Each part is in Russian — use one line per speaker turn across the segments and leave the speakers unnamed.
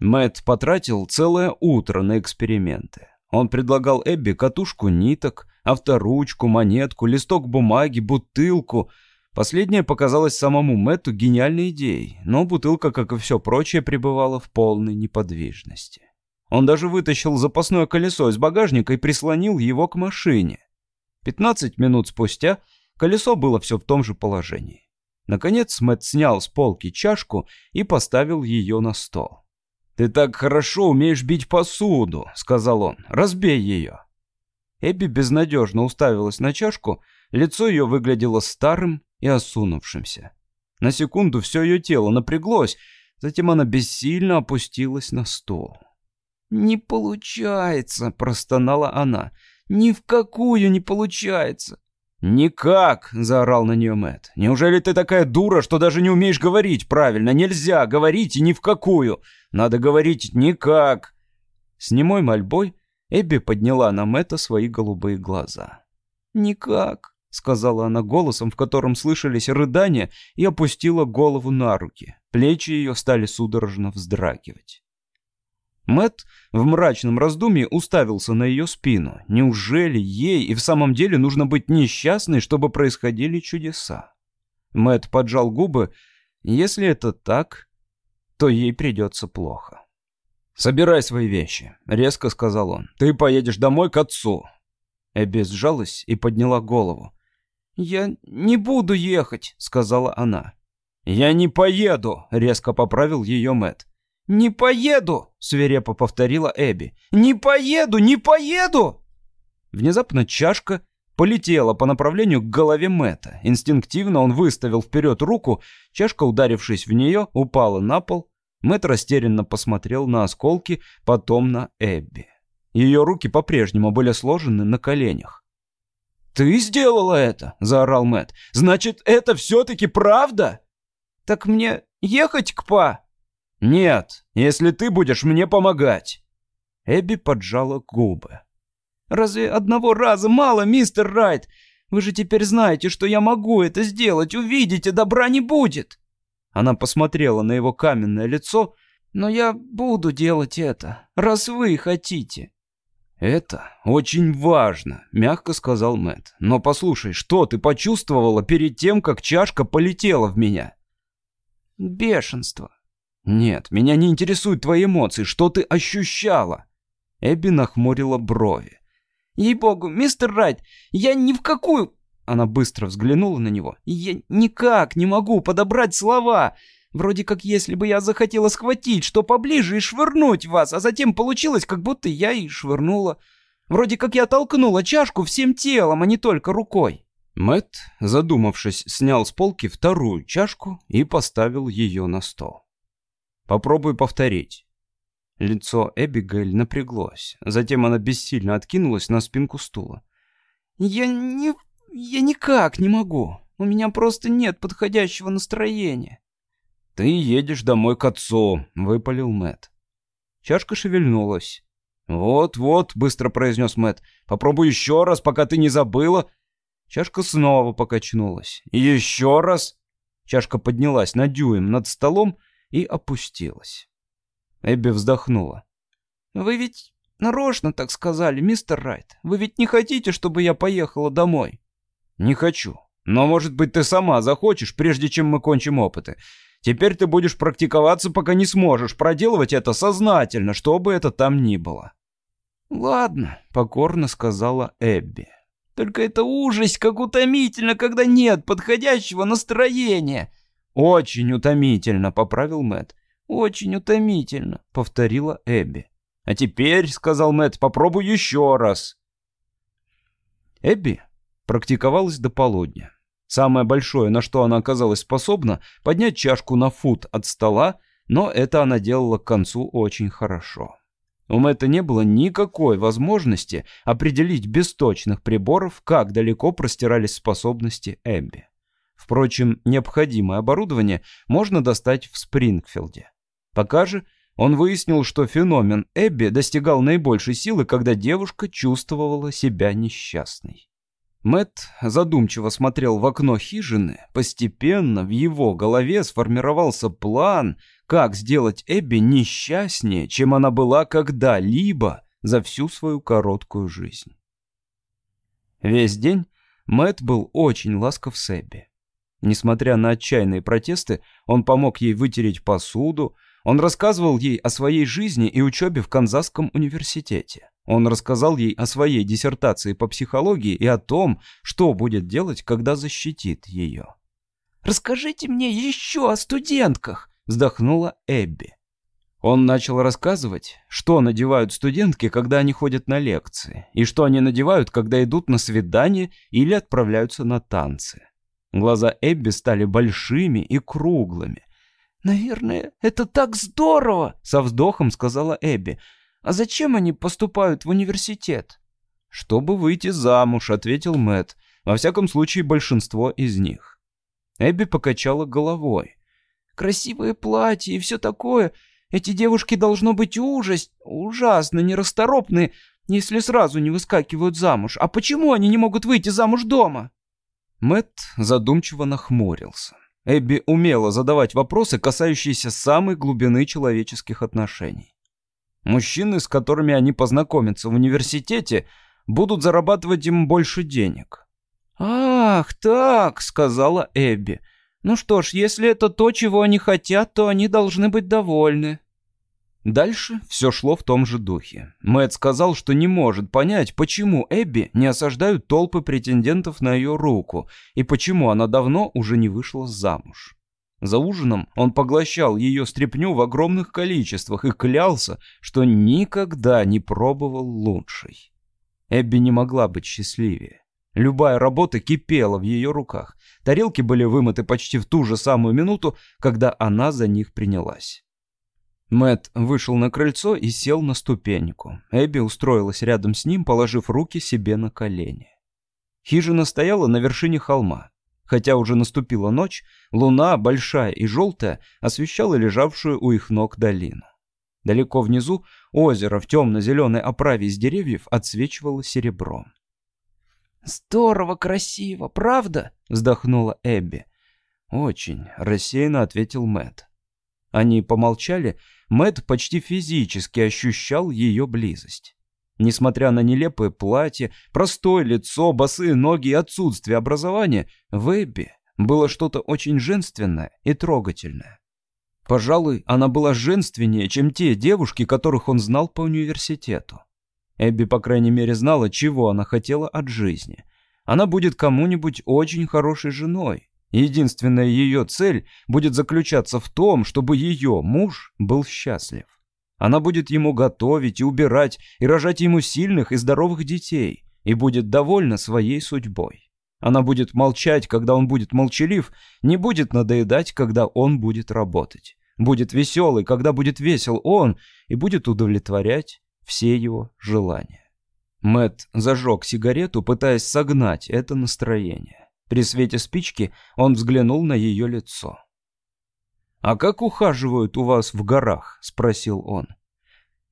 Мэтт потратил целое утро на эксперименты. Он предлагал Эбби катушку ниток, авторучку, монетку, листок бумаги, бутылку. Последнее показалось самому Мэтту гениальной идеей, но бутылка, как и все прочее, пребывала в полной неподвижности. Он даже вытащил запасное колесо из багажника и прислонил его к машине. 15 минут спустя колесо было все в том же положении. Наконец Мэтт снял с полки чашку и поставил ее на стол. «Ты так хорошо умеешь бить посуду», — сказал он. «Разбей ее». Эбби безнадежно уставилась на чашку, лицо ее выглядело старым и осунувшимся. На секунду все ее тело напряглось, затем она бессильно опустилась на стол. «Не получается», — простонала она. «Ни в какую не получается».
«Никак!» — заорал на нее Мэт. «Неужели ты такая дура, что даже не умеешь говорить правильно? Нельзя говорить и ни в какую! Надо говорить никак!»
С немой мольбой Эбби подняла на Мэтта свои голубые глаза.
«Никак», — сказала она голосом, в котором слышались рыдания, и опустила голову на руки. Плечи ее стали судорожно вздрагивать.
Мэт в мрачном раздумье уставился на ее спину. Неужели ей и в самом деле нужно быть несчастной, чтобы происходили чудеса? Мэт поджал губы. Если это так, то ей придется плохо.
«Собирай свои вещи», — резко сказал он. «Ты поедешь домой к отцу».
Эбби сжалась и подняла голову.
«Я не буду ехать», — сказала она.
«Я не поеду», — резко поправил ее Мэт.
«Не поеду!» — свирепо повторила Эбби. «Не поеду! Не поеду!»
Внезапно чашка полетела по направлению к голове Мэтта. Инстинктивно он выставил вперед руку, чашка, ударившись в нее, упала на пол. Мэтт растерянно посмотрел на осколки, потом на Эбби. Ее руки по-прежнему были сложены на коленях.
«Ты сделала это!» — заорал Мэтт. «Значит, это все-таки правда?»
«Так мне ехать к па?»
«Нет, если ты будешь мне помогать».
Эбби поджала губы.
«Разве одного раза мало, мистер Райт? Вы же теперь знаете, что я могу это сделать. Увидите, добра не будет».
Она посмотрела на его каменное лицо.
«Но я буду делать это, раз вы хотите».
«Это очень важно», — мягко сказал Мэт. «Но послушай, что ты почувствовала перед тем, как чашка полетела в меня?»
«Бешенство»,
«Нет, меня не интересуют твои эмоции. Что ты ощущала?» Эбби нахмурила брови.
«Ей-богу, мистер Райт, я ни в какую...»
Она быстро взглянула на него.
«Я никак не могу подобрать слова. Вроде как если бы я захотела схватить что поближе и швырнуть вас, а затем получилось, как будто я и швырнула. Вроде как я толкнула чашку всем телом, а не только рукой».
Мэт, задумавшись, снял с полки вторую чашку и поставил ее на стол. Попробуй повторить». Лицо Эбигейль напряглось. Затем она бессильно откинулась на спинку стула.
«Я не... я никак не могу. У меня просто нет подходящего настроения».
«Ты едешь домой к отцу», — выпалил Мэт.
Чашка шевельнулась.
«Вот-вот», — быстро произнес Мэт. «Попробуй еще раз, пока ты не забыла».
Чашка снова покачнулась.
«Еще раз».
Чашка поднялась на дюйм над столом и опустилась. Эбби вздохнула.
«Вы ведь нарочно так сказали, мистер Райт. Вы ведь не хотите, чтобы я поехала домой?»
«Не хочу. Но, может быть, ты сама захочешь, прежде чем мы кончим опыты. Теперь ты будешь практиковаться, пока не сможешь проделывать это сознательно, что бы это там ни было».
«Ладно», — покорно сказала Эбби. «Только это ужас, как утомительно, когда нет подходящего настроения.
«Очень утомительно», — поправил Мэт.
«Очень утомительно», — повторила Эбби.
«А теперь», — сказал Мэт, — «попробуй еще раз». Эбби практиковалась до полудня. Самое большое, на что она оказалась способна, поднять чашку на фут от стола, но это она делала к концу очень хорошо. У Мэтта не было никакой возможности определить без точных приборов, как далеко простирались способности Эбби. Впрочем, необходимое оборудование можно достать в Спрингфилде. Пока же он выяснил, что феномен Эбби достигал наибольшей силы, когда девушка чувствовала себя несчастной. Мэт задумчиво смотрел в окно хижины. Постепенно в его голове сформировался план, как сделать Эбби несчастнее, чем она была когда-либо за всю свою короткую жизнь. Весь день Мэт был очень ласков с Эбби. Несмотря на отчаянные протесты, он помог ей вытереть посуду, он рассказывал ей о своей жизни и учебе в Канзасском университете. Он рассказал ей о своей диссертации по психологии и о том, что будет делать, когда защитит ее.
«Расскажите мне еще о студентках!» — вздохнула Эбби.
Он начал рассказывать, что надевают студентки, когда они ходят на лекции, и что они надевают, когда идут на свидание или отправляются на танцы. Глаза Эбби стали большими и круглыми.
«Наверное, это так здорово!» — со вздохом сказала Эбби. «А зачем они поступают в университет?»
«Чтобы выйти замуж», — ответил Мэт. «Во всяком случае, большинство из них». Эбби покачала головой.
«Красивые платья и все такое. Эти девушки должно быть ужас, ужасно нерасторопные, если сразу не выскакивают замуж. А почему они не могут выйти замуж дома?»
Мэт задумчиво нахмурился. Эбби умела задавать вопросы, касающиеся самой глубины человеческих отношений. Мужчины, с которыми они познакомятся в университете, будут зарабатывать им больше денег.
«Ах, так», — сказала Эбби. «Ну что ж, если это то, чего они хотят, то они должны быть довольны».
Дальше все шло в том же духе. Мэтт сказал, что не может понять, почему Эбби не осаждают толпы претендентов на ее руку, и почему она давно уже не вышла замуж. За ужином он поглощал ее стряпню в огромных количествах и клялся, что никогда не пробовал лучшей. Эбби не могла быть счастливее. Любая работа кипела в ее руках. Тарелки были вымыты почти в ту же самую минуту, когда она за них принялась. Мэт вышел на крыльцо и сел на ступеньку. Эбби устроилась рядом с ним, положив руки себе на колени. Хижина стояла на вершине холма. Хотя уже наступила ночь, луна, большая и желтая, освещала лежавшую у их ног долину. Далеко внизу озеро в темно-зеленой оправе из деревьев отсвечивало серебром.
«Здорово красиво, правда?» — вздохнула Эбби.
«Очень», — рассеянно ответил Мэт. Они помолчали, Мэт почти физически ощущал ее близость. Несмотря на нелепое платье, простое лицо, босые ноги и отсутствие образования, в Эбби было что-то очень женственное и трогательное. Пожалуй, она была женственнее, чем те девушки, которых он знал по университету. Эбби, по крайней мере, знала, чего она хотела от жизни. Она будет кому-нибудь очень хорошей женой, Единственная ее цель будет заключаться в том, чтобы ее муж был счастлив. Она будет ему готовить и убирать, и рожать ему сильных и здоровых детей, и будет довольна своей судьбой. Она будет молчать, когда он будет молчалив, не будет надоедать, когда он будет работать. Будет веселый, когда будет весел он, и будет удовлетворять все его желания. Мэт зажег сигарету, пытаясь согнать это настроение. При свете спички он взглянул на ее лицо. «А как ухаживают у вас в горах?» — спросил он.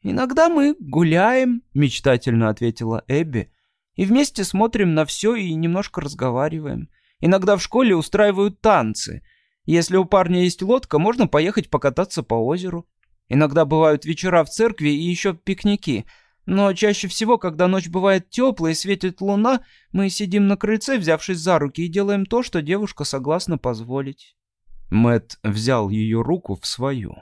«Иногда мы гуляем», — мечтательно ответила Эбби, «и вместе смотрим на все и немножко разговариваем. Иногда в школе устраивают танцы. Если у парня есть лодка, можно поехать покататься по озеру. Иногда бывают вечера в церкви и еще пикники — но чаще всего, когда ночь бывает теплая и светит луна, мы сидим на крыльце, взявшись за руки, и делаем то, что девушка согласна позволить».
Мэт взял ее руку в свою.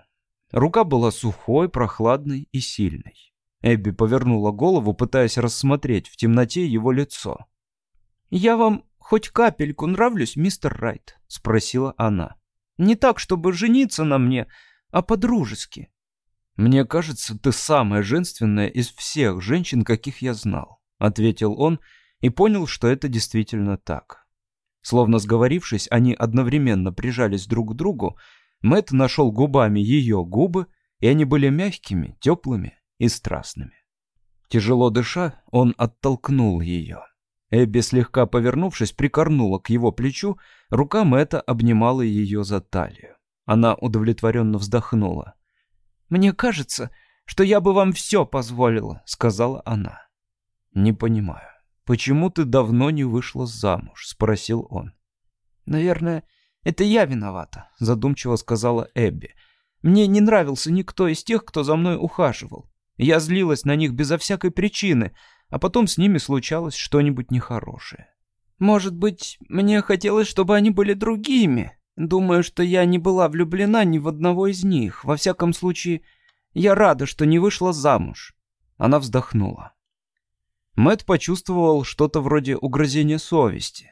Рука была сухой, прохладной и сильной. Эбби повернула голову, пытаясь рассмотреть в темноте его лицо.
«Я вам хоть капельку нравлюсь, мистер Райт?» — спросила она. «Не так, чтобы жениться на мне, а по-дружески».
«Мне кажется, ты самая женственная из всех женщин, каких я знал», — ответил он и понял, что это действительно так. Словно сговорившись, они одновременно прижались друг к другу, Мэт нашел губами ее губы, и они были мягкими, теплыми и страстными. Тяжело дыша, он оттолкнул ее. Эбби, слегка повернувшись, прикорнула к его плечу, рука Мэтта обнимала ее за талию. Она удовлетворенно вздохнула.
«Мне кажется, что я бы вам все позволила», — сказала она.
«Не понимаю». «Почему ты давно не вышла замуж?» — спросил он.
«Наверное, это я виновата», — задумчиво сказала Эбби. «Мне не нравился никто из тех, кто за мной ухаживал. Я злилась на них безо всякой причины, а потом с ними случалось что-нибудь нехорошее. Может быть, мне хотелось, чтобы они были другими. Думаю, что я не была влюблена ни в одного из них. Во всяком случае, я рада, что не вышла замуж».
Она вздохнула. Мэт почувствовал что-то вроде угрызения совести.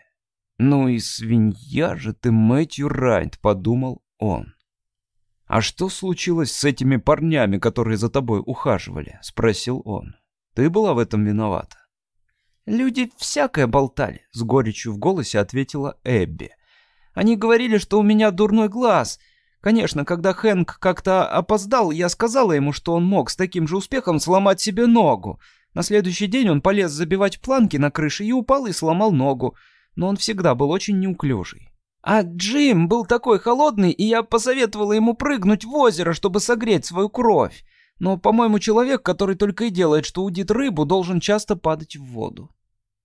«Ну и свинья же ты, Мэтью Райт», — подумал он. «А что случилось с этими парнями, которые за тобой ухаживали?» — спросил он. «Ты была в этом виновата?»
«Люди всякое болтали», — с горечью в голосе ответила Эбби. «Они говорили, что у меня дурной глаз. Конечно, когда Хэнк как-то опоздал, я сказала ему, что он мог с таким же успехом сломать себе ногу. На следующий день он полез забивать планки на крыше и упал и сломал ногу но он всегда был очень неуклюжий. А Джим был такой холодный, и я посоветовала ему прыгнуть в озеро, чтобы согреть свою кровь. Но, по-моему, человек, который только и делает, что удит рыбу, должен часто падать в воду.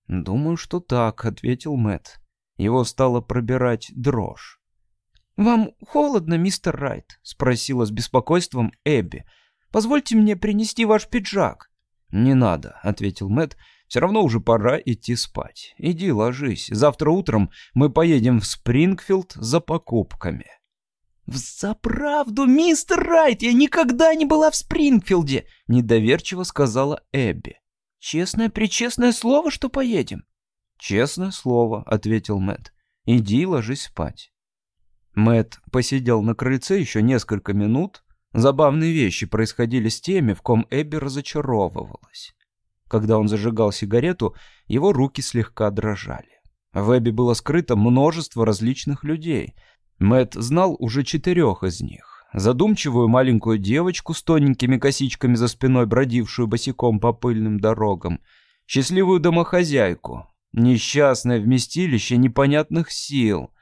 «Думаю, что так», — ответил Мэт. Его стало пробирать дрожь.
«Вам холодно, мистер Райт?» — спросила с беспокойством Эбби. «Позвольте мне принести ваш пиджак».
«Не надо», — ответил Мэт, все равно уже пора идти спать. Иди ложись. Завтра утром мы поедем в Спрингфилд за покупками.
«Взаправду, мистер Райт, я никогда не была в Спрингфилде!» — недоверчиво сказала Эбби. «Честное-пречестное слово, что поедем?»
«Честное слово», — ответил Мэт. «Иди ложись спать». Мэт посидел на крыльце еще несколько минут. Забавные вещи происходили с теми, в ком Эбби разочаровывалась. Когда он зажигал сигарету, его руки слегка дрожали. В Эбби было скрыто множество различных людей. Мэт знал уже четырех из них. Задумчивую маленькую девочку с тоненькими косичками за спиной, бродившую босиком по пыльным дорогам. Счастливую домохозяйку. Несчастное вместилище непонятных сил.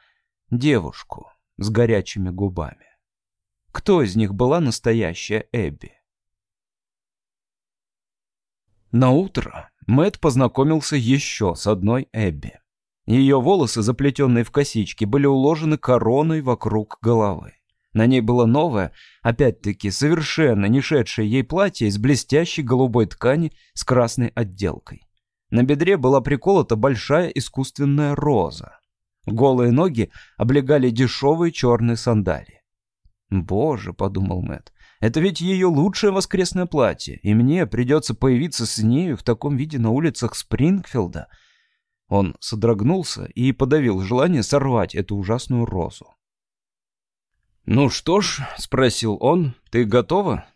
Девушку с горячими губами. Кто из них была настоящая Эбби? На утро Мэт познакомился еще с одной Эбби. Ее волосы, заплетенные в косички, были уложены короной вокруг головы. На ней было новое, опять-таки совершенно не шедшее ей платье из блестящей голубой ткани с красной отделкой. На бедре была приколота большая искусственная роза. Голые ноги облегали дешевые черные сандалии. «Боже», — подумал Мэт, это ведь ее лучшее воскресное платье, и мне придется появиться с нею в таком виде на улицах Спрингфилда. Он содрогнулся и подавил желание сорвать эту ужасную розу. «Ну что ж», — спросил он, — «ты готова?»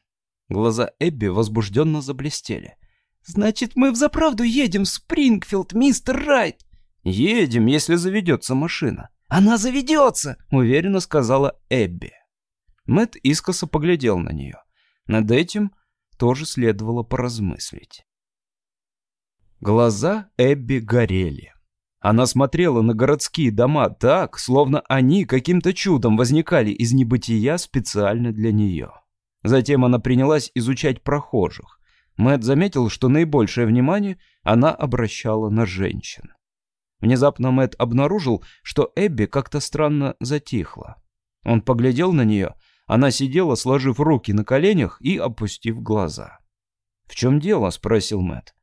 Глаза Эбби возбужденно заблестели.
«Значит, мы взаправду едем в Спрингфилд, мистер Райт!»
«Едем, если заведется машина».
«Она заведется!»
— уверенно сказала Эбби. Мэт искоса поглядел на нее. Над этим тоже следовало поразмыслить. Глаза Эбби горели. Она смотрела на городские дома так, словно они каким-то чудом возникали из небытия специально для нее. Затем она принялась изучать прохожих. Мэт заметил, что наибольшее внимание она обращала на женщин. Внезапно Мэт обнаружил, что Эбби как-то странно затихла. Он поглядел на нее она сидела, сложив руки на коленях и опустив глаза. «В чем дело?» — спросил Мэт.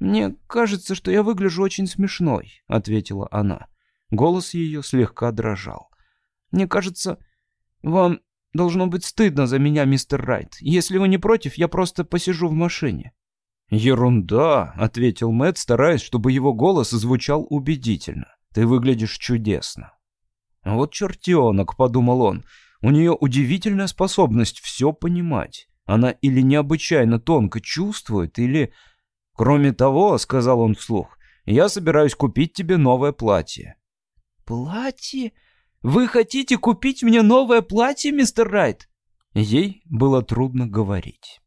«Мне кажется, что я выгляжу очень смешной», — ответила она. Голос ее слегка дрожал. «Мне кажется, вам должно быть стыдно за меня, мистер Райт. Если вы не против, я просто посижу в машине».
«Ерунда», — ответил Мэт, стараясь, чтобы его голос звучал убедительно. «Ты выглядишь чудесно». «Вот чертенок», — подумал он, у нее удивительная способность все понимать. Она или необычайно тонко чувствует, или... Кроме того, — сказал он вслух, — я собираюсь купить тебе новое платье.
«Платье? Вы хотите купить мне новое платье, мистер Райт?»
Ей было трудно говорить.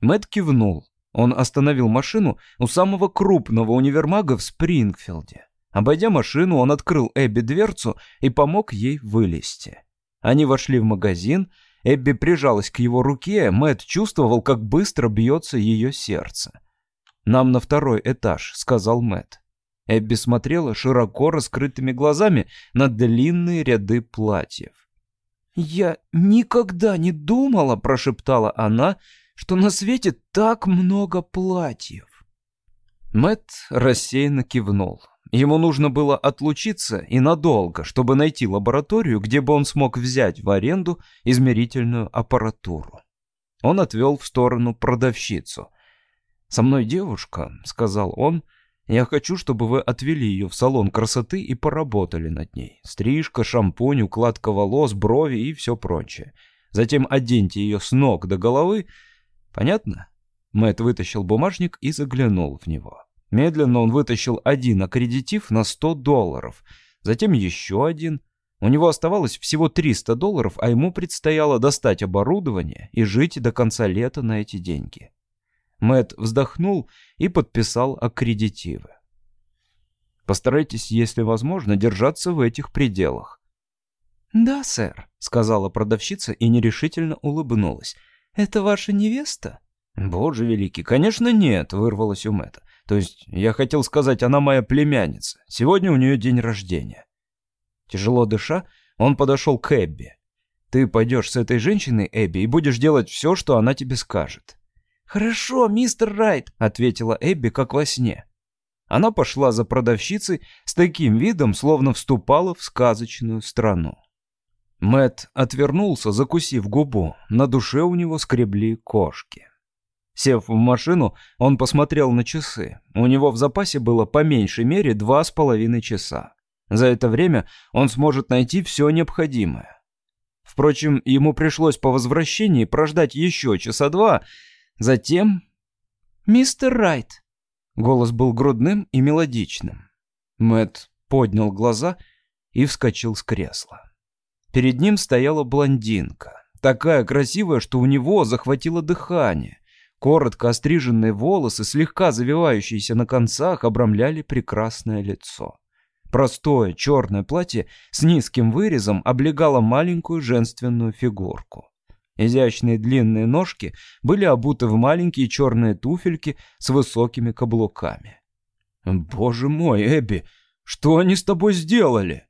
Мэт кивнул. Он остановил машину у самого крупного универмага в Спрингфилде. Обойдя машину, он открыл Эбби дверцу и помог ей вылезти. Они вошли в магазин. Эбби прижалась к его руке. Мэт чувствовал, как быстро бьется ее сердце. «Нам на второй этаж», — сказал Мэт. Эбби смотрела широко раскрытыми глазами на длинные ряды платьев.
«Я никогда не думала», — прошептала она, — «что на свете так много платьев».
Мэт рассеянно кивнул. Ему нужно было отлучиться и надолго, чтобы найти лабораторию, где бы он смог взять в аренду измерительную аппаратуру. Он отвел в сторону продавщицу. «Со мной девушка», — сказал он, — «я хочу, чтобы вы отвели ее в салон красоты и поработали над ней. Стрижка, шампунь, укладка волос, брови и все прочее. Затем оденьте ее с ног до головы. Понятно?» Мэтт вытащил бумажник и заглянул в него. Медленно он вытащил один аккредитив на 100 долларов, затем еще один. У него оставалось всего 300 долларов, а ему предстояло достать оборудование и жить до конца лета на эти деньги. Мэт вздохнул и подписал аккредитивы. Постарайтесь, если возможно, держаться в этих пределах.
«Да, сэр», — сказала продавщица и нерешительно улыбнулась. «Это ваша невеста?»
«Боже великий, конечно нет», — вырвалось у Мэтта. «То есть, я хотел сказать, она моя племянница. Сегодня у нее день рождения». Тяжело дыша, он подошел к Эбби. «Ты пойдешь с этой женщиной, Эбби, и будешь делать все, что она тебе скажет».
«Хорошо, мистер Райт», — ответила Эбби, как во сне.
Она пошла за продавщицей с таким видом, словно вступала в сказочную страну. Мэт отвернулся, закусив губу. На душе у него скребли кошки. Сев в машину, он посмотрел на часы. У него в запасе было по меньшей мере два с половиной часа. За это время он сможет найти все необходимое. Впрочем, ему пришлось по возвращении прождать еще часа два. Затем...
«Мистер Райт!»
Голос был грудным и мелодичным. Мэт поднял глаза и вскочил с кресла. Перед ним стояла блондинка, такая красивая, что у него захватило дыхание. Коротко остриженные волосы, слегка завивающиеся на концах, обрамляли прекрасное лицо. Простое черное платье с низким вырезом облегало маленькую женственную фигурку. Изящные длинные ножки были обуты в маленькие черные туфельки с высокими каблуками. «Боже мой, Эбби, что они с тобой сделали?»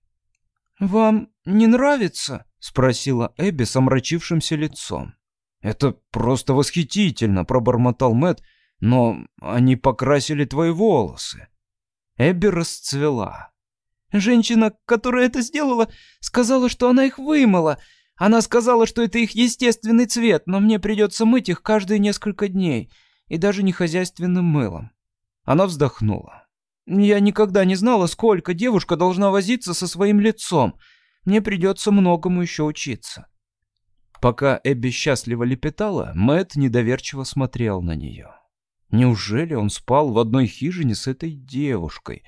«Вам не нравится?» — спросила Эбби с омрачившимся лицом.
«Это просто восхитительно», — пробормотал Мэт, «но они покрасили твои волосы».
Эбби расцвела. «Женщина, которая это сделала, сказала, что она их вымыла. Она сказала, что это их естественный цвет, но мне придется мыть их каждые несколько дней, и даже не хозяйственным мылом».
Она вздохнула.
«Я никогда не знала, сколько девушка должна возиться со своим лицом. Мне придется многому еще учиться».
Пока Эбби счастливо лепетала, Мэт недоверчиво смотрел на нее. Неужели он спал в одной хижине с этой девушкой?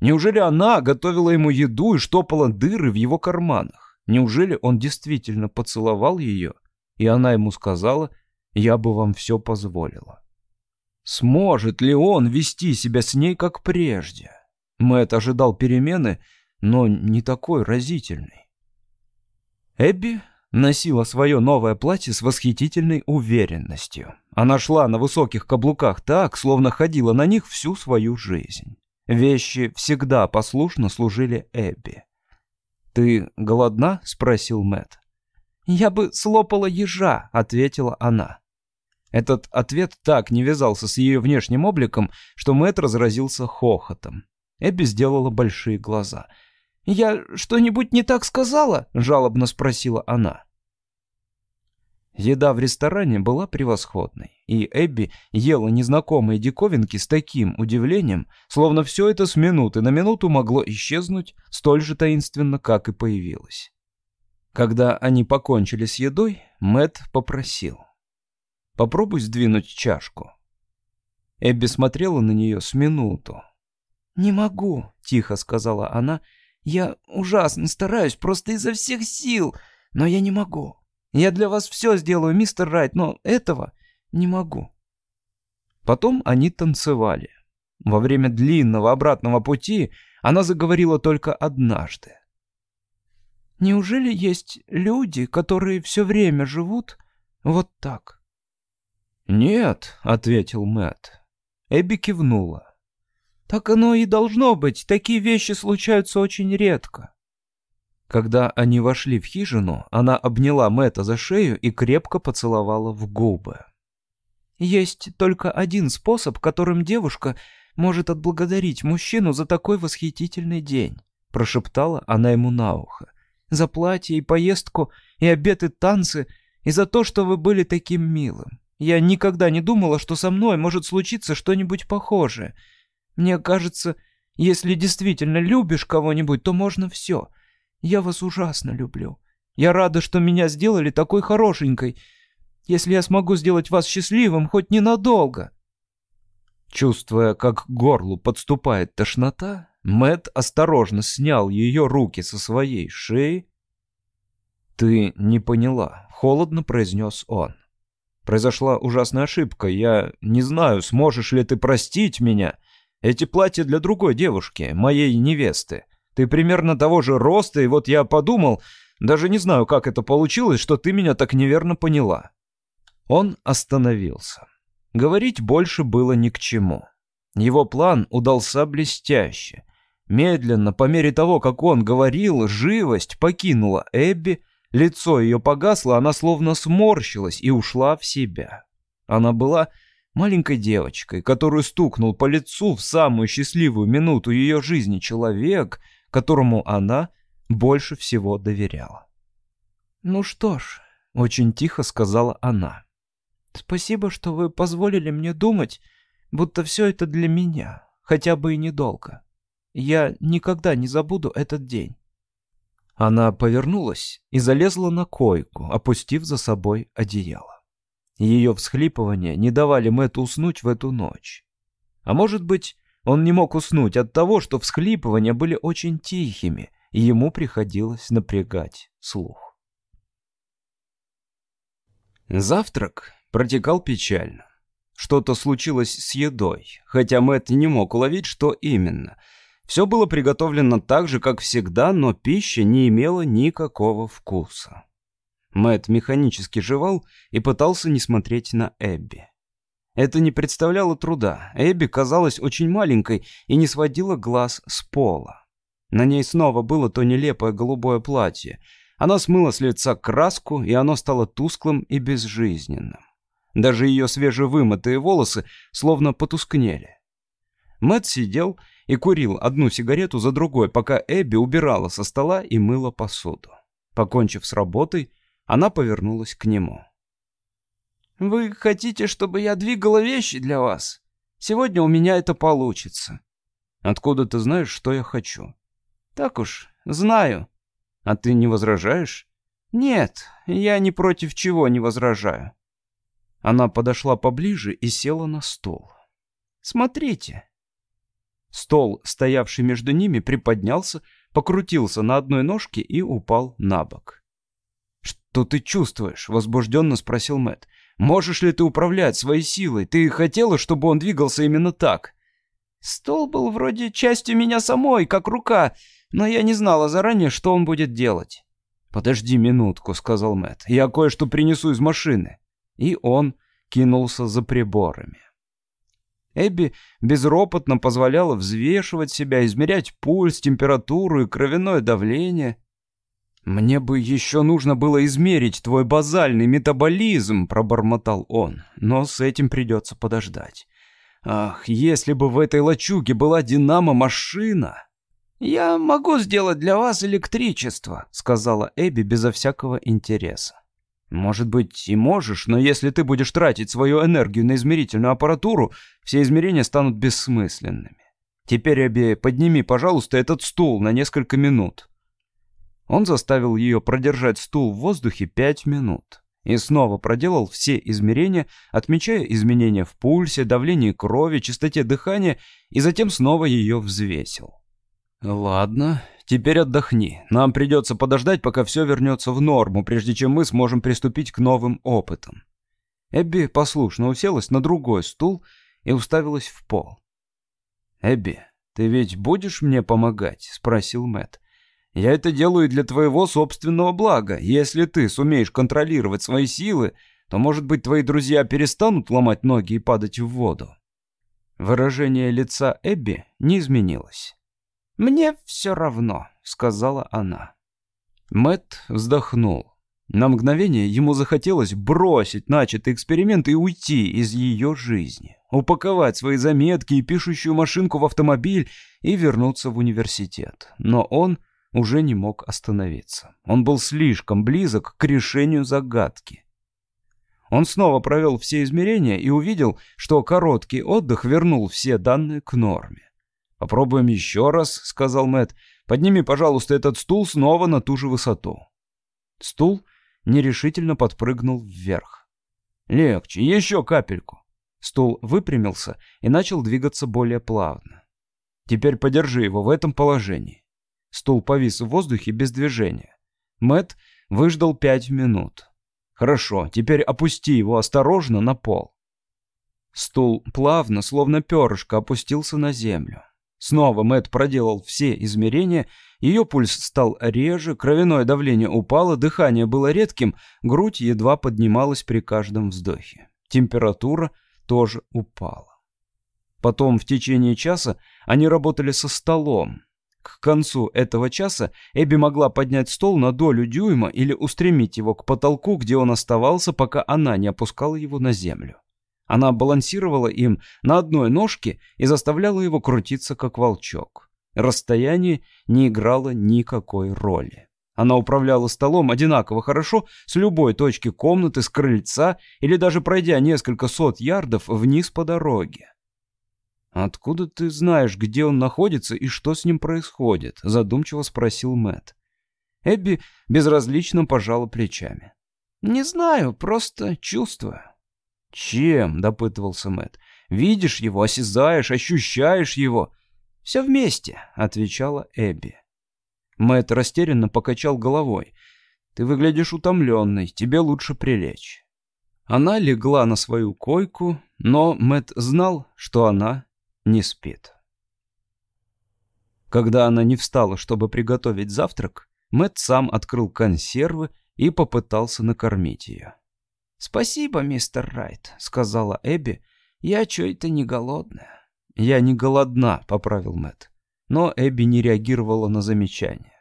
Неужели она готовила ему еду и штопала дыры в его карманах? Неужели он действительно поцеловал ее, и она ему сказала, «Я бы вам все позволила». Сможет ли он вести себя с ней, как прежде? Мэт ожидал перемены, но не такой разительной. Эбби носила свое новое платье с восхитительной уверенностью. Она шла на высоких каблуках так, словно ходила на них всю свою жизнь. Вещи всегда послушно служили Эбби. «Ты голодна?» — спросил Мэт.
«Я бы слопала ежа», — ответила она.
Этот ответ так не вязался с ее внешним обликом, что Мэт разразился хохотом. Эбби сделала большие глаза —
«Я что-нибудь не так сказала?» — жалобно спросила она.
Еда в ресторане была превосходной, и Эбби ела незнакомые диковинки с таким удивлением, словно все это с минуты на минуту могло исчезнуть столь же таинственно, как и появилось. Когда они покончили с едой, Мэт попросил. «Попробуй сдвинуть чашку». Эбби смотрела на нее с минуту.
«Не могу», — тихо сказала она, — я ужасно стараюсь, просто изо всех сил, но я не могу. Я для вас все сделаю, мистер Райт, но этого не могу».
Потом они танцевали. Во время длинного обратного пути она заговорила только однажды.
«Неужели есть люди, которые все время живут вот так?»
«Нет», — ответил Мэтт. Эбби кивнула.
«Так оно и должно быть. Такие вещи случаются очень редко».
Когда они вошли в хижину, она обняла Мэтта за шею и крепко поцеловала в губы.
«Есть только один способ, которым девушка может отблагодарить мужчину за такой восхитительный день», прошептала она ему на ухо. «За платье и поездку, и обед, и танцы, и за то, что вы были таким милым. Я никогда не думала, что со мной может случиться что-нибудь похожее. Мне кажется, если действительно любишь кого-нибудь, то можно все. Я вас ужасно люблю. Я рада, что меня сделали такой хорошенькой. Если я смогу сделать вас счастливым хоть ненадолго.
Чувствуя, как к горлу подступает тошнота, Мэт осторожно снял ее руки со своей шеи. «Ты не поняла», — холодно произнес он. «Произошла ужасная ошибка. Я не знаю, сможешь ли ты простить меня. Эти платья для другой девушки, моей невесты. Ты примерно того же роста, и вот я подумал, даже не знаю, как это получилось, что ты меня так неверно поняла». Он остановился. Говорить больше было ни к чему. Его план удался блестяще. Медленно, по мере того, как он говорил, живость покинула Эбби, лицо ее погасло, она словно сморщилась и ушла в себя. Она была маленькой девочкой, которую стукнул по лицу в самую счастливую минуту ее жизни человек — которому она больше всего доверяла.
«Ну что ж», — очень тихо сказала она, — «спасибо, что вы позволили мне думать, будто все это для меня, хотя бы и недолго. Я никогда не забуду этот день».
Она повернулась и залезла на койку, опустив за собой одеяло. Ее всхлипывания не давали Мэтту уснуть в эту ночь. А может быть, он не мог уснуть от того, что всхлипывания были очень тихими, и ему приходилось напрягать слух. Завтрак протекал печально. Что-то случилось с едой, хотя Мэтт не мог уловить, что именно. Все было приготовлено так же, как всегда, но пища не имела никакого вкуса. Мэтт механически жевал и пытался не смотреть на Эбби. Это не представляло труда. Эбби казалась очень маленькой и не сводила глаз с пола. На ней снова было то нелепое голубое платье. Она смыла с лица краску, и оно стало тусклым и безжизненным. Даже ее свежевымытые волосы словно потускнели. Мэт сидел и курил одну сигарету за другой, пока Эбби убирала со стола и мыла посуду. Покончив с работой, она повернулась к нему.
Вы хотите, чтобы я двигала вещи для вас? Сегодня у меня это получится.
Откуда ты знаешь, что я хочу?
Так уж, знаю.
А ты не возражаешь?
Нет, я ни против чего не возражаю.
Она подошла поближе и села на стол.
Смотрите.
Стол, стоявший между ними, приподнялся, покрутился на одной ножке и упал на бок. «Что ты чувствуешь?» — возбужденно спросил Мэт. Можешь ли ты управлять своей силой? Ты хотела, чтобы он двигался именно так?»
«Стол был вроде частью меня самой, как рука, но я не знала заранее, что он будет делать».
«Подожди минутку», — сказал Мэт. «Я кое-что принесу из машины». И он кинулся за приборами. Эбби безропотно позволяла взвешивать себя, измерять пульс, температуру и кровяное давление. «Мне бы еще нужно было измерить твой базальный метаболизм», — пробормотал он, «но с этим придется подождать. Ах, если бы в этой лачуге была динамо-машина!»
«Я могу сделать для вас электричество», — сказала Эбби безо всякого интереса.
«Может быть, и можешь, но если ты будешь тратить свою энергию на измерительную аппаратуру, все измерения станут бессмысленными. Теперь, Эбби, подними, пожалуйста, этот стул на несколько минут». Он заставил ее продержать стул в воздухе пять минут и снова проделал все измерения, отмечая изменения в пульсе, давлении крови, частоте дыхания и затем снова ее взвесил. «Ладно, теперь отдохни. Нам придется подождать, пока все вернется в норму, прежде чем мы сможем приступить к новым опытам». Эбби послушно уселась на другой стул и уставилась в пол. «Эбби, ты ведь будешь мне помогать?» — спросил Мэтт. Я это делаю для твоего собственного блага. Если ты сумеешь контролировать свои силы, то, может быть, твои друзья перестанут ломать ноги и падать в воду. Выражение лица Эбби не изменилось.
«Мне все равно», — сказала она.
Мэт вздохнул. На мгновение ему захотелось бросить начатый эксперимент и уйти из ее жизни, упаковать свои заметки и пишущую машинку в автомобиль и вернуться в университет. Но он уже не мог остановиться. Он был слишком близок к решению загадки. Он снова провел все измерения и увидел, что короткий отдых вернул все данные к норме. «Попробуем еще раз», — сказал Мэт. «Подними, пожалуйста, этот стул снова на ту же высоту». Стул нерешительно подпрыгнул вверх. «Легче, еще капельку». Стул выпрямился и начал двигаться более плавно. «Теперь подержи его в этом положении». Стул повис в воздухе без движения. Мэт выждал пять минут. «Хорошо, теперь опусти его осторожно на пол». Стул плавно, словно перышко, опустился на землю. Снова Мэт проделал все измерения, ее пульс стал реже, кровяное давление упало, дыхание было редким, грудь едва поднималась при каждом вздохе. Температура тоже упала. Потом в течение часа они работали со столом. К концу этого часа Эбби могла поднять стол на долю дюйма или устремить его к потолку, где он оставался, пока она не опускала его на землю. Она балансировала им на одной ножке и заставляла его крутиться, как волчок. Расстояние не играло никакой роли. Она управляла столом одинаково хорошо с любой точки комнаты, с крыльца или даже пройдя несколько сот ярдов вниз по дороге. «Откуда ты знаешь, где он находится и что с ним происходит?» — задумчиво спросил Мэт. Эбби безразлично пожала плечами.
«Не знаю, просто чувствую».
«Чем?» — допытывался Мэт. «Видишь его, осязаешь, ощущаешь его?»
«Все вместе», — отвечала Эбби.
Мэт растерянно покачал головой. «Ты выглядишь утомленной, тебе лучше прилечь». Она легла на свою койку, но Мэт знал, что она не спит. Когда она не встала, чтобы приготовить завтрак, Мэт сам открыл консервы и попытался накормить ее.
«Спасибо, мистер Райт», — сказала Эбби. «Я чё-то не голодная».
«Я не голодна», — поправил Мэт. Но Эбби не реагировала на замечание.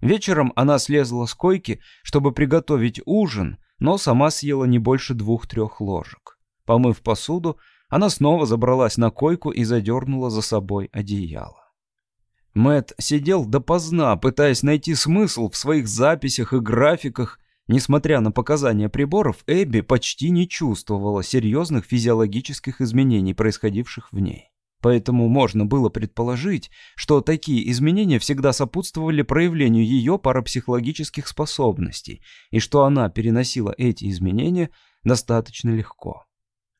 Вечером она слезла с койки, чтобы приготовить ужин, но сама съела не больше двух-трех ложек. Помыв посуду, она снова забралась на койку и задернула за собой одеяло. Мэт сидел допоздна, пытаясь найти смысл в своих записях и графиках, Несмотря на показания приборов, Эбби почти не чувствовала серьезных физиологических изменений, происходивших в ней. Поэтому можно было предположить, что такие изменения всегда сопутствовали проявлению ее парапсихологических способностей, и что она переносила эти изменения достаточно легко.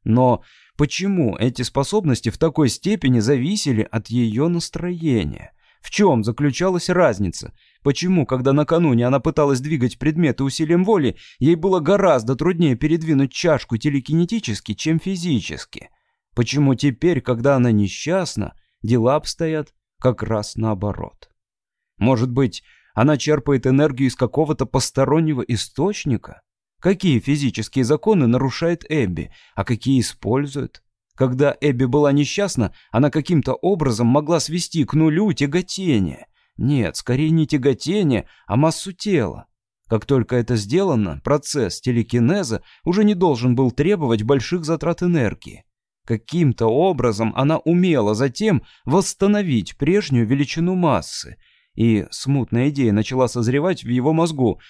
Но почему эти способности в такой степени зависели от ее настроения? В чем заключалась разница Почему, когда накануне она пыталась двигать предметы усилием воли, ей было гораздо труднее передвинуть чашку телекинетически, чем физически? Почему теперь, когда она несчастна, дела обстоят как раз наоборот? Может быть, она черпает энергию из какого-то постороннего источника? Какие физические законы нарушает Эбби, а какие использует? Когда Эбби была несчастна, она каким-то образом могла свести к нулю тяготение – нет, скорее не тяготение, а массу тела. Как только это сделано, процесс телекинеза уже не должен был требовать больших затрат энергии. Каким-то образом она умела затем восстановить прежнюю величину массы, и смутная идея начала созревать в его мозгу.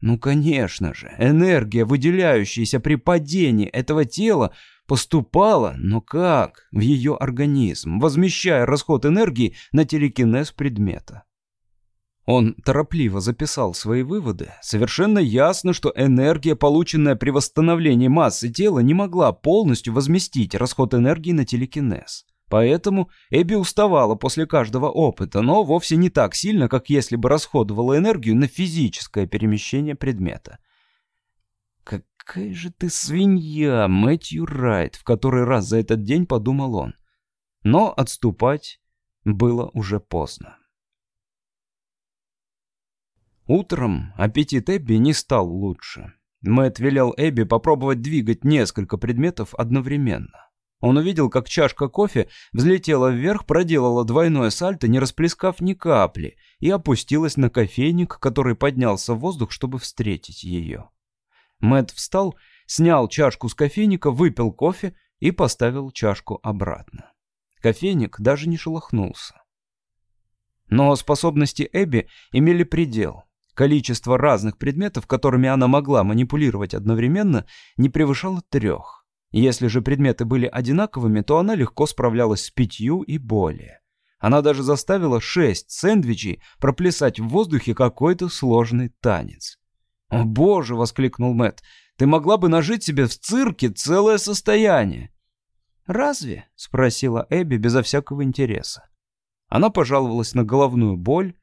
Ну, конечно же, энергия, выделяющаяся при падении этого тела, поступала, но как, в ее организм, возмещая расход энергии на телекинез предмета. Он торопливо записал свои выводы. Совершенно ясно, что энергия, полученная при восстановлении массы тела, не могла полностью возместить расход энергии на телекинез. Поэтому Эбби уставала после каждого опыта, но вовсе не так сильно, как если бы расходовала энергию на физическое перемещение предмета. «Какая же ты свинья, Мэтью Райт!» — в который раз за этот день подумал он. Но отступать было уже поздно. Утром аппетит Эбби не стал лучше. Мэтт велел Эбби попробовать двигать несколько предметов одновременно. Он увидел, как чашка кофе взлетела вверх, проделала двойное сальто, не расплескав ни капли, и опустилась на кофейник, который поднялся в воздух, чтобы встретить ее. Мэт встал, снял чашку с кофейника, выпил кофе и поставил чашку обратно. Кофейник даже не шелохнулся. Но способности Эбби имели предел. Количество разных предметов, которыми она могла манипулировать одновременно, не превышало трех. Если же предметы были одинаковыми, то она легко справлялась с пятью и более. Она даже заставила шесть сэндвичей проплясать в воздухе какой-то сложный танец. «О боже!» — воскликнул Мэт. «Ты могла бы нажить себе в цирке целое состояние!»
«Разве?» — спросила Эбби безо всякого интереса.
Она пожаловалась на головную боль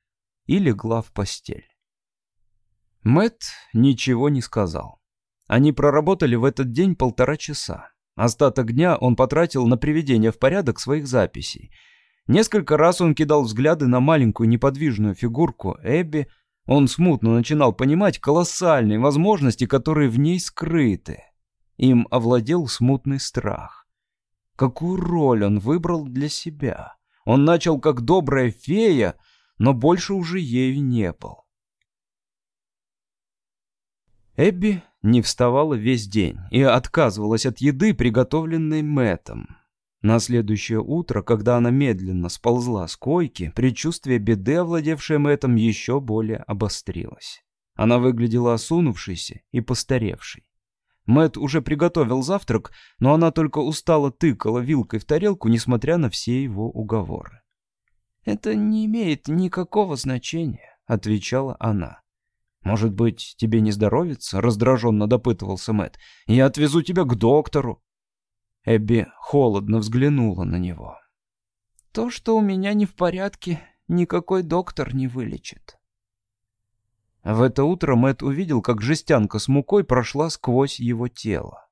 и легла в постель. Мэт ничего не сказал. Они проработали в этот день полтора часа. Остаток дня он потратил на приведение в порядок своих записей. Несколько раз он кидал взгляды на маленькую неподвижную фигурку Эбби. Он смутно начинал понимать колоссальные возможности, которые в ней скрыты. Им овладел смутный страх. Какую роль он выбрал для себя? Он начал как добрая фея, но больше уже ею не был. Эбби не вставала весь день и отказывалась от еды, приготовленной Мэтом. На следующее утро, когда она медленно сползла с койки, предчувствие беды, овладевшее Мэтом, еще более обострилось. Она выглядела осунувшейся и постаревшей. Мэт уже приготовил завтрак, но она только устало тыкала вилкой в тарелку, несмотря на все его уговоры.
«Это не имеет никакого значения», — отвечала она.
«Может быть, тебе не здоровится?» — раздраженно допытывался Мэт. «Я отвезу тебя к доктору». Эбби холодно взглянула на него.
«То, что у меня не в порядке, никакой доктор не вылечит».
В это утро Мэт увидел, как жестянка с мукой прошла сквозь его тело.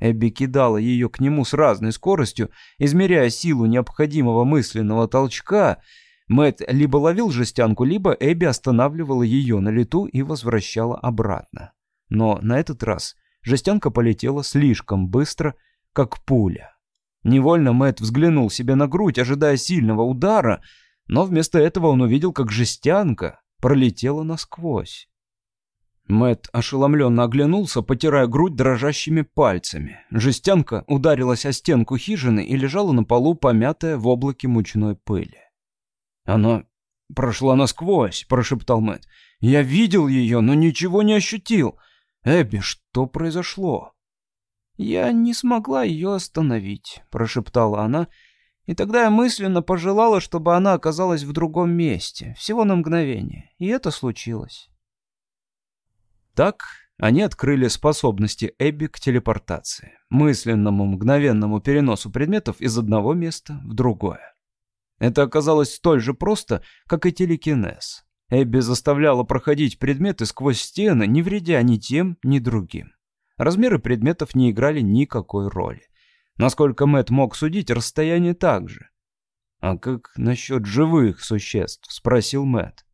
Эбби кидала ее к нему с разной скоростью, измеряя силу необходимого мысленного толчка — Мэт либо ловил жестянку, либо Эбби останавливала ее на лету и возвращала обратно. Но на этот раз жестянка полетела слишком быстро, как пуля. Невольно Мэт взглянул себе на грудь, ожидая сильного удара, но вместо этого он увидел, как жестянка пролетела насквозь. Мэт ошеломленно оглянулся, потирая грудь дрожащими пальцами. Жестянка ударилась о стенку хижины и лежала на полу, помятая в облаке мучной пыли. «Она прошла насквозь», — прошептал Мэтт. «Я видел ее, но ничего не ощутил. Эбби, что произошло?»
«Я не смогла ее остановить», — прошептала она, и тогда я мысленно пожелала, чтобы она оказалась в другом месте, всего на мгновение, и это случилось.
Так они открыли способности Эбби к телепортации, мысленному мгновенному переносу предметов из одного места в другое. Это оказалось столь же просто, как и телекинез. Эбби заставляла проходить предметы сквозь стены, не вредя ни тем, ни другим. Размеры предметов не играли никакой роли. Насколько Мэт мог судить, расстояние также. «А как насчет живых существ?» — спросил Мэт.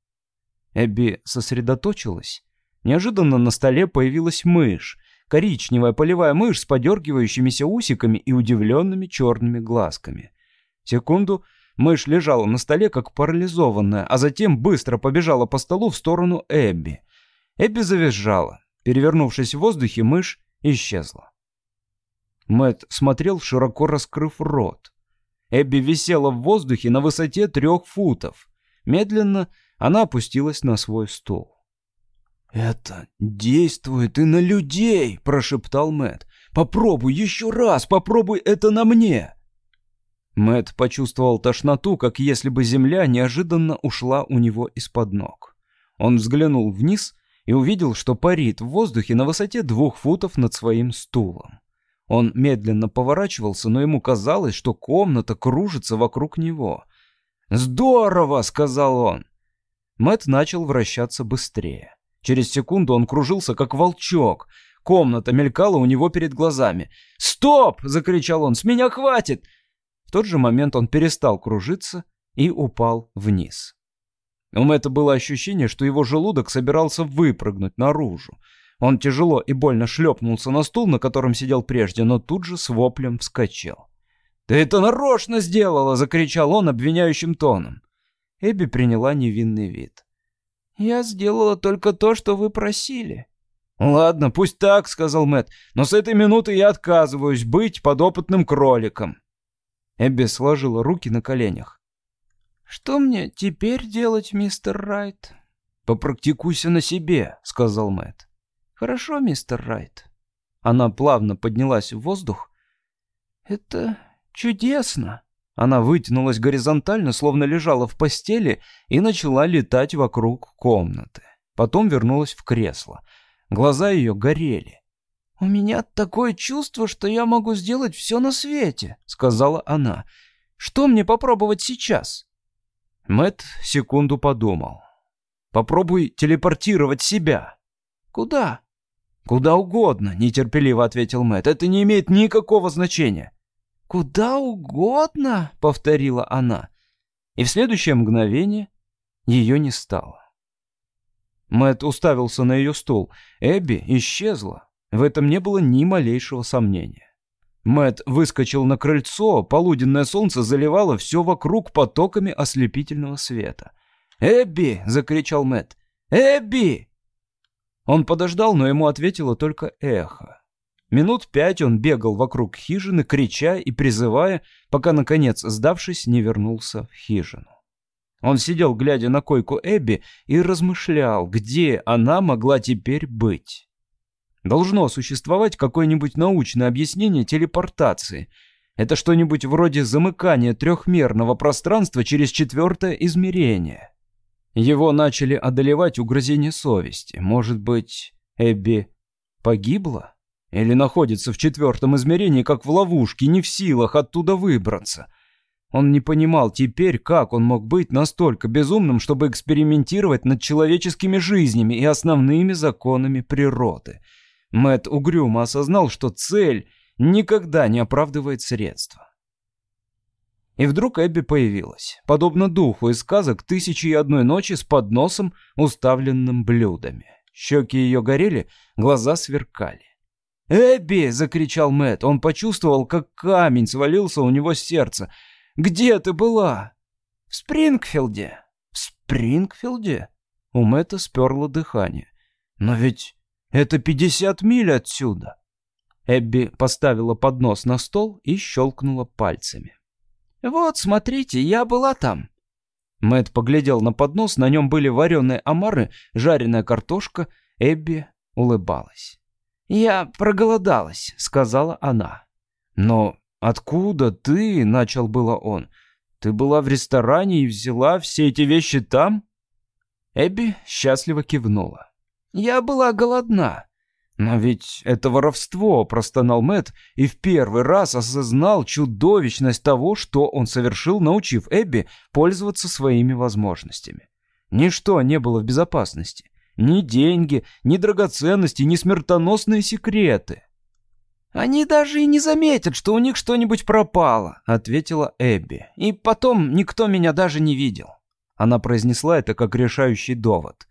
Эбби сосредоточилась. Неожиданно на столе появилась мышь. Коричневая полевая мышь с подергивающимися усиками и удивленными черными глазками. Секунду — Мышь лежала на столе, как парализованная, а затем быстро побежала по столу в сторону Эбби. Эбби завизжала. Перевернувшись в воздухе, мышь исчезла. Мэт смотрел, широко раскрыв рот. Эбби висела в воздухе на высоте трех футов. Медленно она опустилась на свой стул. «Это действует и на людей!» – прошептал Мэт. «Попробуй еще раз, попробуй это на мне!» Мэт почувствовал тошноту, как если бы земля неожиданно ушла у него из-под ног. Он взглянул вниз и увидел, что парит в воздухе на высоте двух футов над своим стулом. Он медленно поворачивался, но ему казалось, что комната кружится вокруг него. «Здорово!» — сказал он. Мэт начал вращаться быстрее. Через секунду он кружился, как волчок. Комната мелькала у него перед глазами. «Стоп!» — закричал он. «С меня хватит! В тот же момент он перестал кружиться и упал вниз. У Мэтта было ощущение, что его желудок собирался выпрыгнуть наружу. Он тяжело и больно шлепнулся на стул, на котором сидел прежде, но тут же с воплем вскочил.
«Ты это нарочно сделала!» — закричал он обвиняющим тоном.
Эбби приняла невинный вид. «Я сделала только то, что вы просили».
«Ладно, пусть так», — сказал Мэт, «но с этой минуты я отказываюсь быть подопытным кроликом».
Эбби сложила руки на коленях. «Что мне теперь делать, мистер Райт?»
«Попрактикуйся на себе», — сказал Мэт.
«Хорошо, мистер Райт».
Она плавно поднялась в воздух.
«Это чудесно».
Она вытянулась горизонтально, словно лежала в постели, и начала летать вокруг комнаты. Потом вернулась в кресло — Глаза ее горели.
«У меня такое чувство, что я могу сделать все на свете», — сказала она. «Что мне попробовать сейчас?»
Мэт секунду подумал. «Попробуй телепортировать себя».
«Куда?»
«Куда угодно», — нетерпеливо ответил Мэт. «Это не имеет никакого значения».
«Куда угодно?» — повторила она.
И в следующее мгновение ее не стало. Мэт уставился на ее стул. Эбби исчезла. В этом не было ни малейшего сомнения. Мэт выскочил на крыльцо, полуденное солнце заливало все вокруг потоками ослепительного света. «Эбби!» — закричал Мэт. «Эбби!» Он подождал, но ему ответило только эхо. Минут пять он бегал вокруг хижины, крича и призывая, пока, наконец, сдавшись, не вернулся в хижину. Он сидел, глядя на койку Эбби, и размышлял, где она могла теперь быть. Должно существовать какое-нибудь научное объяснение телепортации. Это что-нибудь вроде замыкания трехмерного пространства через четвертое измерение. Его начали одолевать угрызения совести. Может быть, Эбби погибла? Или находится в четвертом измерении, как в ловушке, не в силах оттуда выбраться — он не понимал теперь, как он мог быть настолько безумным, чтобы экспериментировать над человеческими жизнями и основными законами природы. Мэт угрюмо осознал, что цель никогда не оправдывает средства. И вдруг Эбби появилась, подобно духу из сказок «Тысячи и одной ночи» с подносом, уставленным блюдами. Щеки ее горели, глаза сверкали. «Эбби!» — закричал Мэт. Он почувствовал, как камень свалился у него с сердца — где ты была?»
«В Спрингфилде».
«В Спрингфилде?» У Мэтта сперло дыхание. «Но ведь это пятьдесят миль отсюда». Эбби поставила поднос на стол и щелкнула пальцами.
«Вот, смотрите, я была там».
Мэт поглядел на поднос, на нем были вареные омары, жареная картошка. Эбби улыбалась.
«Я проголодалась», — сказала она.
«Но «Откуда ты?» — начал было он. «Ты была в ресторане и взяла все эти вещи там?» Эбби счастливо кивнула.
«Я была голодна».
«Но ведь это воровство», — простонал Мэт и в первый раз осознал чудовищность того, что он совершил, научив Эбби пользоваться своими возможностями. Ничто не было в безопасности. Ни деньги, ни драгоценности, ни смертоносные секреты.
«Они даже и не заметят, что у них что-нибудь пропало», — ответила Эбби. «И потом никто меня даже не видел».
Она произнесла это как решающий довод.